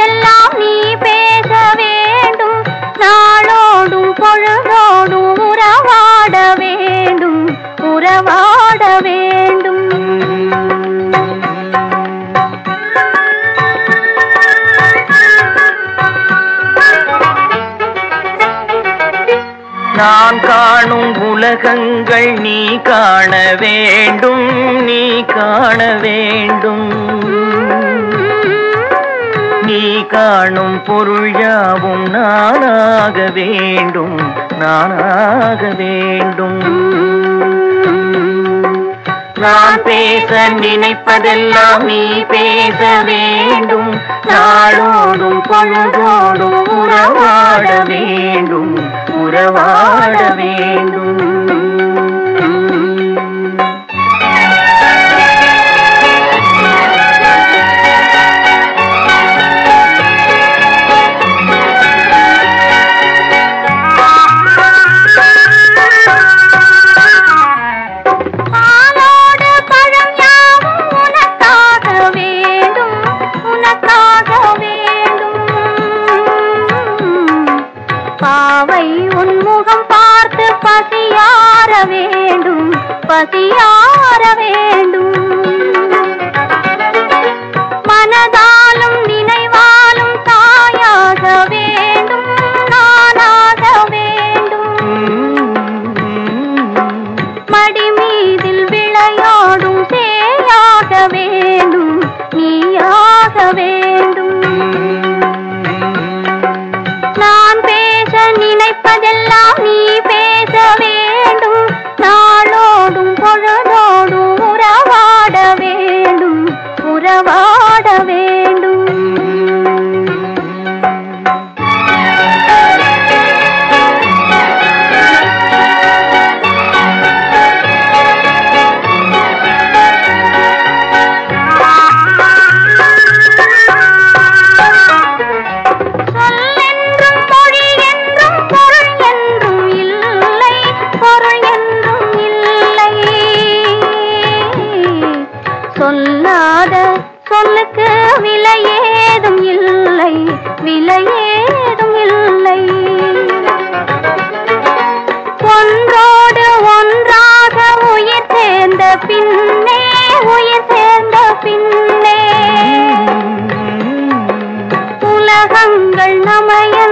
போதெல்லாம் நீ பேச வேண்டும். நாளோடும் பொழுதோடும் உறவாட வேண்டும். உறவாட வேண்டும். நான் காணும் உலகங்கள் நீ காண வேண்டும். நீ காண வேண்டும். காணும் பொருள் யாவும் நானாக வேண்டும் நானாக வேண்டும். நான் பேச நினைப்பதெல்லாம் நீ பேச வேண்டும் நாளோடும் பொழுதோடும் உறவாட வேண்டும் உறவாட வேண்டும். பாவை உன்முகம் பார்த்து பசியார வேண்டும் பசியார வேண்டும். நினைப்பதெல்லாம் நீ கருணைகள் நமைய